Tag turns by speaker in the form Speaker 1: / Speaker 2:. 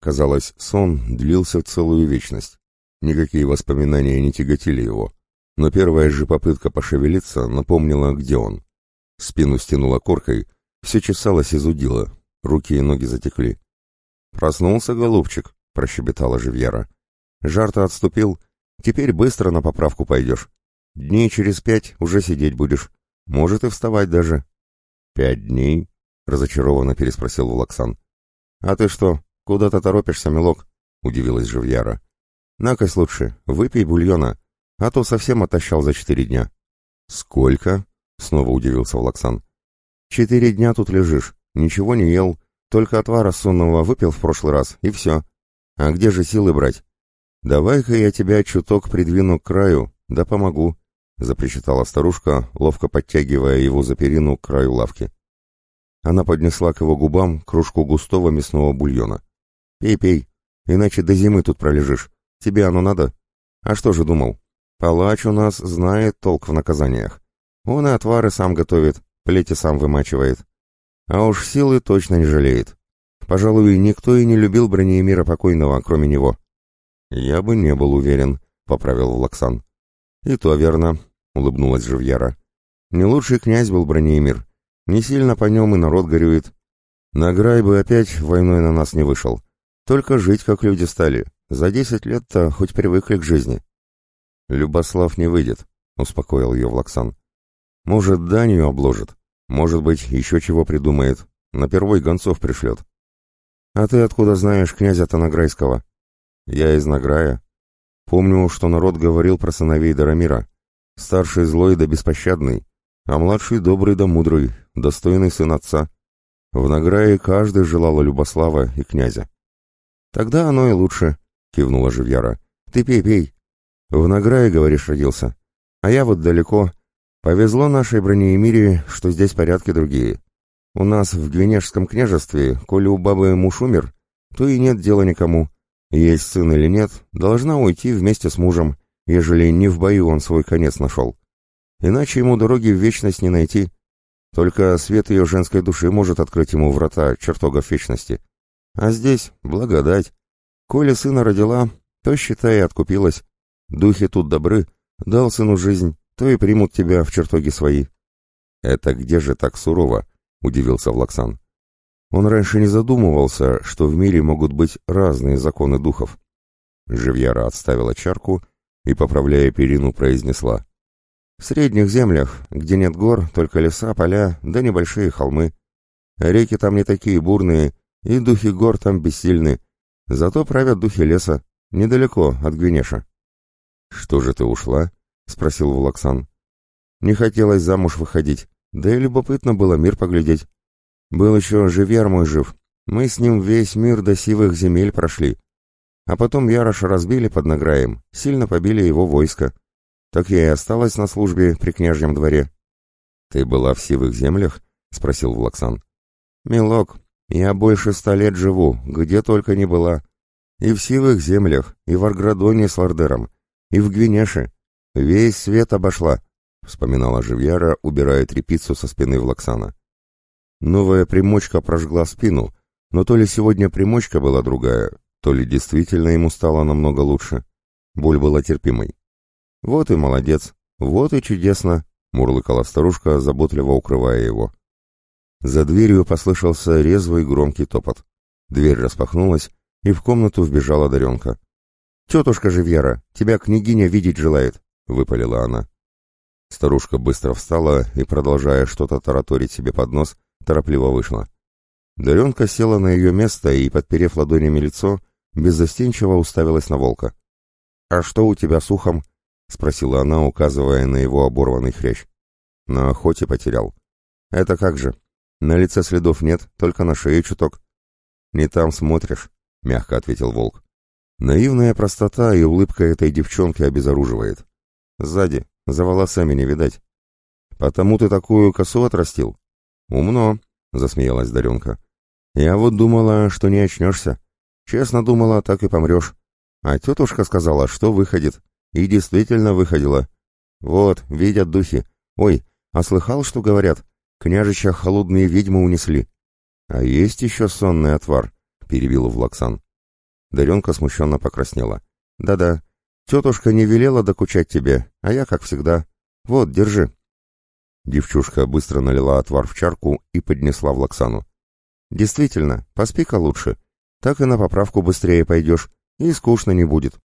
Speaker 1: Казалось, сон длился целую вечность. Никакие воспоминания не тяготили его. Но первая же попытка пошевелиться напомнила, где он. Спину стянула коркой, все чесалось и зудило, руки и ноги затекли. «Проснулся, голубчик», — прощебетала Живьера. «Жар-то отступил, теперь быстро на поправку пойдешь. Дней через пять уже сидеть будешь, может и вставать даже». «Пять дней?» — разочарованно переспросил Лаксан. «А ты что, куда-то торопишься, милок?» — удивилась Живьяра. «Накось лучше, выпей бульона, а то совсем отощал за четыре дня». «Сколько?» — снова удивился Влаксан. «Четыре дня тут лежишь, ничего не ел, только отвара сонного выпил в прошлый раз, и все. А где же силы брать? Давай-ка я тебя чуток придвину к краю, да помогу», — запричитала старушка, ловко подтягивая его за перину к краю лавки. Она поднесла к его губам кружку густого мясного бульона. «Пей, пей, иначе до зимы тут пролежишь. Тебе оно надо? А что же думал? Палач у нас знает толк в наказаниях. Он и отвары сам готовит, плети сам вымачивает. А уж силы точно не жалеет. Пожалуй, никто и не любил Бронеемира покойного, кроме него. Я бы не был уверен, поправил Влаксан. И то верно, улыбнулась Живьяра. Не лучший князь был Бронеемир. Не сильно по нем и народ горюет. Награй бы опять войной на нас не вышел. Только жить, как люди стали. За десять лет-то хоть привыкли к жизни. Любослав не выйдет, успокоил ее Влаксан. Может, данью обложит. Может быть, еще чего придумает. На первой гонцов пришлет. А ты откуда знаешь князя-то Награйского? Я из Награя. Помню, что народ говорил про сыновей Дарамира. Старший злой да беспощадный, а младший добрый да мудрый, достойный сын отца. В Награе каждый желал Любослава и князя. «Тогда оно и лучше», — кивнула Живьяра. «Ты пей, пей. В Награе, говоришь, родился. А я вот далеко. Повезло нашей бронеемире, что здесь порядки другие. У нас в Гвинежском княжестве, коли у бабы муж умер, то и нет дела никому. Есть сын или нет, должна уйти вместе с мужем, ежели не в бою он свой конец нашел. Иначе ему дороги в вечность не найти. Только свет ее женской души может открыть ему врата чертогов вечности. А здесь благодать. Коли сына родила, то, считай, откупилась. Духи тут добры, дал сыну жизнь, то и примут тебя в чертоги свои. Это где же так сурово? Удивился Влаксан. Он раньше не задумывался, что в мире могут быть разные законы духов. Живьяра отставила чарку и, поправляя перину, произнесла. В средних землях, где нет гор, только леса, поля, да небольшие холмы. Реки там не такие бурные, и духи гор там бессильны. Зато правят духи леса, недалеко от Гвинеша. «Что же ты ушла?» — спросил Вулаксан. «Не хотелось замуж выходить, да и любопытно было мир поглядеть. Был еще Живьер мой жив, мы с ним весь мир до сивых земель прошли. А потом Яроша разбили под награем, сильно побили его войско. Так я и осталась на службе при княжьем дворе». «Ты была в сивых землях?» — спросил Влаксан. «Милок, я больше ста лет живу, где только не была. И в сивых землях, и в Арградоне с Лордером, и в Гвинеше. Весь свет обошла, — вспоминала Живьяра, убирая трепицу со спины Влаксана. Новая примочка прожгла спину, но то ли сегодня примочка была другая, то ли действительно ему стало намного лучше. Боль была терпимой. «Вот и молодец, вот и чудесно», — мурлыкала старушка, заботливо укрывая его. За дверью послышался резвый громкий топот. Дверь распахнулась, и в комнату вбежала Даренка. «Тетушка Живьера, тебя княгиня видеть желает», — выпалила она. Старушка быстро встала и, продолжая что-то тараторить себе под нос, торопливо вышла. Даренка села на ее место и, подперев ладонями лицо, беззастенчиво уставилась на волка. «А что у тебя с ухом?» — спросила она, указывая на его оборванный хрящ. «На охоте потерял». «Это как же?» На лице следов нет, только на шее чуток. Не там смотришь, мягко ответил волк. Наивная простота и улыбка этой девчонки обезоруживает. Сзади, за волосами не видать. Потому ты такую косу отрастил? Умно, засмеялась Даренка. Я вот думала, что не очнешься. Честно думала, так и помрешь. А тетушка сказала, что выходит. И действительно выходила. Вот, видят духи. Ой, а слыхал, что говорят? Княжича холодные ведьмы унесли. А есть еще сонный отвар, перебил Влаксан. Даренка смущенно покраснела. «Да-да, тетушка не велела докучать тебе, а я, как всегда. Вот, держи». Девчушка быстро налила отвар в чарку и поднесла в Лаксану. «Действительно, поспи-ка лучше. Так и на поправку быстрее пойдешь, и скучно не будет».